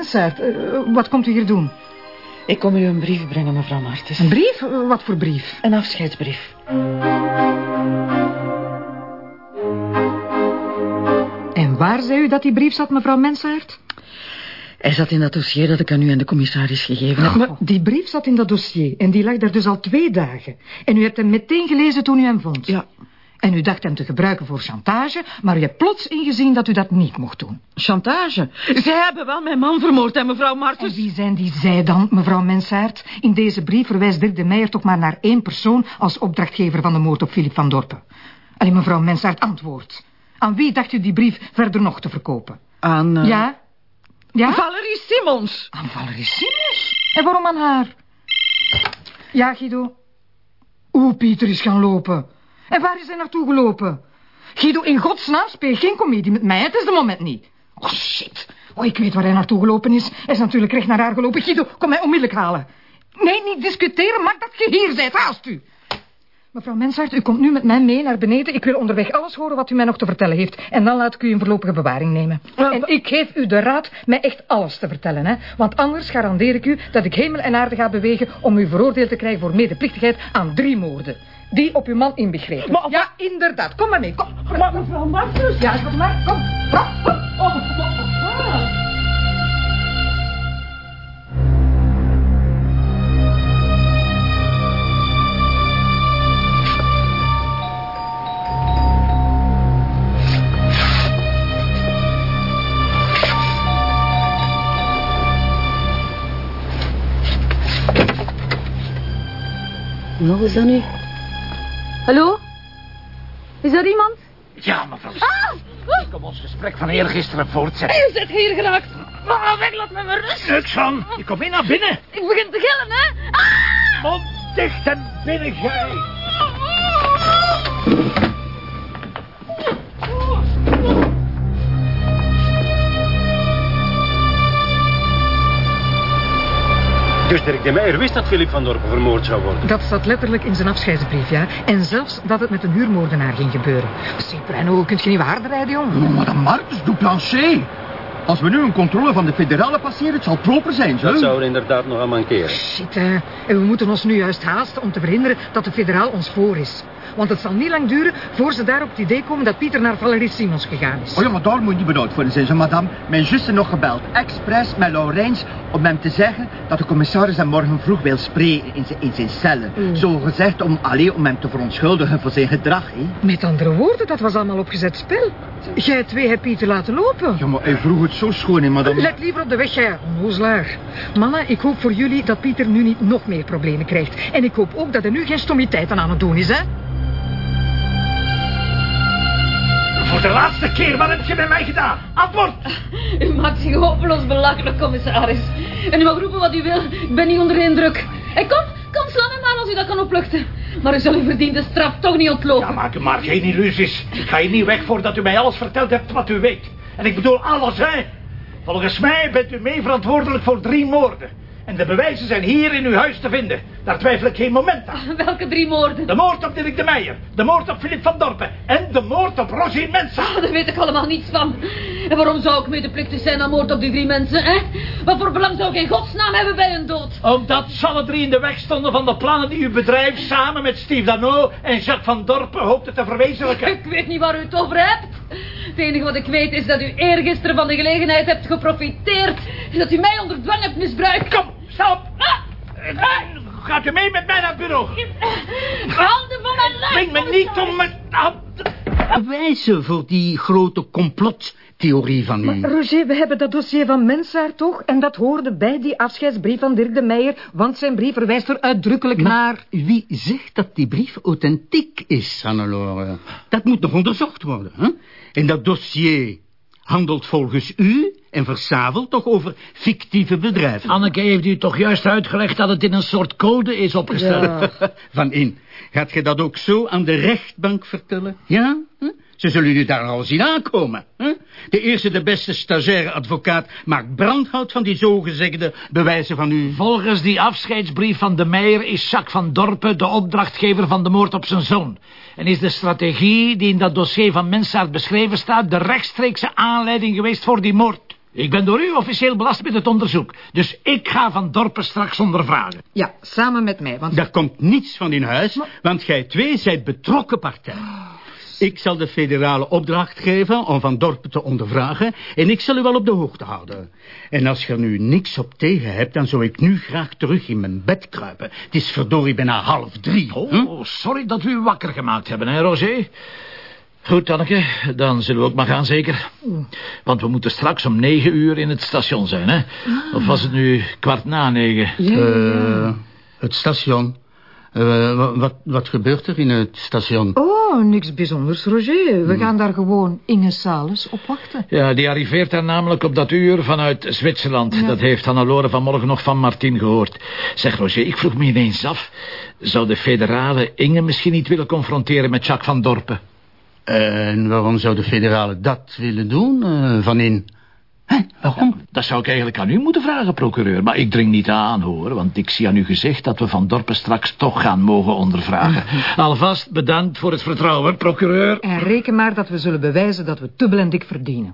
Mensaert, eh, wat komt u hier doen? Ik kom u een brief brengen, mevrouw Martens. Een brief? Eh, Wat voor brief? Een afscheidsbrief. En waar zei u dat die brief zat, mevrouw Mensaert? Hij zat in dat dossier dat ik aan u en de commissaris gegeven heb. Maar die brief zat in dat dossier en die lag daar dus al twee dagen. En u hebt hem meteen gelezen toen u hem vond. Ja, En u dacht hem te gebruiken voor chantage, maar u hebt plots ingezien dat u dat niet mocht doen. chantage. Zij hebben wel mijn man vermoord en mevrouw En Martens... wie zijn die zij dan, mevrouw Mensaert? In deze brief verwijst Dirk de Meijer toch maar naar één persoon als opdrachtgever van de moord op Philip van Dorpen. Alleen mevrouw Mensaert, antwoord. Aan wie dacht u die brief verder nog te verkopen? Aan... eh, Ja? Ja? Valerie Simmons. Aan Valerie Simmons? En waarom aan haar? Ja, Guido. Oeh, Pieter is gaan lopen. En waar is hij naartoe gelopen? Guido, in godsnaam speel geen komedie met mij. Het is de moment niet. Oh, shit. Oh, ik weet waar hij naartoe gelopen is. Hij is natuurlijk recht naar haar gelopen. Guido, kom mij onmiddellijk halen. Nee, niet discussiëren. Maak dat je hier bent. Haast u. Mevrouw Mensaert, u komt nu met mij mee naar beneden. Ik wil onderweg alles horen wat u mij nog te vertellen heeft. En dan laat ik u in voorlopige bewaring nemen. En ik geef u de raad mij echt alles te vertellen. Hè? Want anders garandeer ik u dat ik hemel en aarde ga bewegen... om u veroordeeld te krijgen voor medeplichtigheid aan drie moorden. Die op uw man inbegrepen. Maar- ja, inderdaad. Kom maar mee. Kom. Maar mevrouw Martens. Ja, kom maar. Kom. Kom. kom. Nog eens dan nu. Hallo? Is er iemand? Ja, mevrouw. Ah! Ik kom ons gesprek van eergisteren voortzetten. Je zit hier geraakt. Ah, weg, laat me maar rust. Niks van. Je komt mee naar binnen. Ik begin te gillen, hè? Ah! Mond dicht en binnen jij. Dus Dirk de Meijer wist dat Philip van Dorpen vermoord zou worden. Dat staat letterlijk in zijn afscheidsbrief, ja. En zelfs dat het met een huurmoordenaar ging gebeuren. Ciprano, kunt je niet waarder rijden, jong? Oh, madame Martens, doe plancher. Als we nu een controle van de federale passeren, het zal proper zijn, zo. Dat zou er inderdaad nog aan mankeren. Shit, hè. En we moeten ons nu juist haasten om te verhinderen dat de federaal ons voor is. Want het zal niet lang duren voor ze daar op het idee komen dat Pieter naar Valerie Simons gegaan is. Oh ja, maar daar moet je niet benauwd voor zijn, zo, madame. Mijn zuster nog gebeld, expres met Laurens, om hem te zeggen dat de commissaris hem morgen vroeg wil spreken in zijn, in zijn cellen. Zo gezegd om, alleen om hem te verontschuldigen voor zijn gedrag, hè. Met andere woorden, dat was allemaal opgezet spel. Jij twee hebt Pieter laten lopen. Ja, maar hij vroeg het zo schoon, hè, madame. Let liever op de weg, jij onnozelaar. Mannen, ik hoop voor jullie dat Pieter nu niet nog meer problemen krijgt. En ik hoop ook dat hij nu geen stommiteiten aan het doen is, hè? De laatste keer, wat heb je met mij gedaan? Antwoord. U maakt zich hopeloos belachelijk, commissaris. En u mag roepen wat u wil. Ik ben niet onder de indruk. En kom, kom, sla hem aan als u dat kan opluchten. Maar u zal uw verdiende straf toch niet ontlopen. Ja, maak u maar geen illusies. Ik ga hier niet weg voordat u mij alles verteld hebt wat u weet. En ik bedoel alles, hè. Volgens mij bent u mee verantwoordelijk voor drie moorden. En de bewijzen zijn hier in uw huis te vinden. Daar twijfel ik geen moment aan. Welke drie moorden? De moord op Dirk de Meijer. De moord op Philip van Dorpen. En de moord op Rosie Mensa. Ah, daar weet ik allemaal niets van. En waarom zou ik medeplichtig zijn aan moord op die drie mensen, hè? Wat voor belang zou ik in godsnaam hebben bij een dood? Omdat ze alle drie in de weg stonden van de plannen die uw bedrijf samen met Steve Dano en Jacques van Dorpen hoopte te verwezenlijken. Ik weet niet waar u het over hebt. Het enige wat ik weet is dat u eergisteren van de gelegenheid hebt geprofiteerd. En dat u mij onder dwang hebt misbruikt. Kom, stop. Ah, Eh, Gaat u mee met mij naar het bureau? handen van mijn lijf. Dwing me niet om me... Ah, Bewijzen voor die grote complottheorie van u. Roger, we hebben dat dossier van Mensaar toch? En dat hoorde bij die afscheidsbrief van Dirk de Meijer, want zijn brief verwijst er uitdrukkelijk naar... Maar wie zegt dat die brief authentiek is, Hannelore? Dat moet nog onderzocht worden, hè? En dat dossier handelt volgens u en Versavel toch over fictieve bedrijven. Anneke heeft u toch juist uitgelegd dat het in een soort code is opgesteld. Van in. Gaat je dat ook zo aan de rechtbank vertellen? Ja? Hm? Ze zullen u daar al zien aankomen. Hè? De eerste, de beste stagiaire advocaat maakt brandhout van die zogezegde bewijzen van u. Volgens die afscheidsbrief van de Meijer is Jacques van Dorpen de opdrachtgever van de moord op zijn zoon. En is de strategie die in dat dossier van Mensaert beschreven staat de rechtstreekse aanleiding geweest voor die moord. Ik ben door u officieel belast met het onderzoek. Dus ik ga Van Dorpen straks ondervragen. Ja, samen met mij, want... Daar komt niets van in huis, want gij twee zijt betrokken partij. Ik zal de federale opdracht geven om Van Dorpen te ondervragen... en ik zal u wel op de hoogte houden. En als je er nu niks op tegen hebt... dan zou ik nu graag terug in mijn bed kruipen. Het is verdorie bijna half drie. Oh, hm? sorry dat we u wakker gemaakt hebben, hè, Roger? Goed, Tanneke, dan zullen we ook maar gaan, zeker. Want we moeten straks om negen uur in het station zijn, hè? Of was het nu kwart na negen? Ja. Eh, het station. Eh, wa- wat, wat gebeurt er in het station? Oh, niks bijzonders, Roger. We gaan daar gewoon Inge Sales op wachten. Ja, die arriveert daar namelijk op dat uur vanuit Zwitserland. Dat heeft Hannelore vanmorgen nog van Martin gehoord. Zeg, Roger, ik vroeg me ineens af... zou de federale Inge misschien niet willen confronteren met Jacques van Dorpen? En waarom zou de federale dat willen doen, eh, Van In? Hè, waarom? Dat zou ik eigenlijk aan u moeten vragen, procureur. Maar ik dring niet aan, hoor. Want ik zie aan u gezegd dat we Van Dorpen straks toch gaan mogen ondervragen. Alvast bedankt voor het vertrouwen, procureur. En reken maar dat we zullen bewijzen dat we dubbel en dik verdienen.